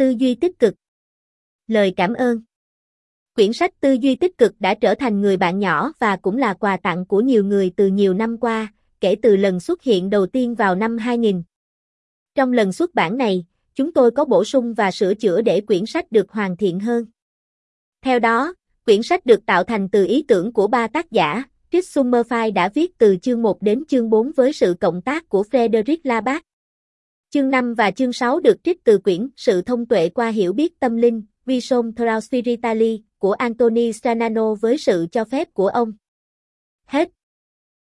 Tư duy tích cực Lời cảm ơn Quyển sách Tư duy tích cực đã trở thành người bạn nhỏ và cũng là quà tặng của nhiều người từ nhiều năm qua, kể từ lần xuất hiện đầu tiên vào năm 2000. Trong lần xuất bản này, chúng tôi có bổ sung và sửa chữa để quyển sách được hoàn thiện hơn. Theo đó, quyển sách được tạo thành từ ý tưởng của ba tác giả, Chris Summerfire đã viết từ chương 1 đến chương 4 với sự cộng tác của Frederick Labat. Chương 5 và chương 6 được trích từ quyển Sự thông tuệ qua hiểu biết tâm linh, Vision Through Spiritali của Anthony Stranano với sự cho phép của ông. Hết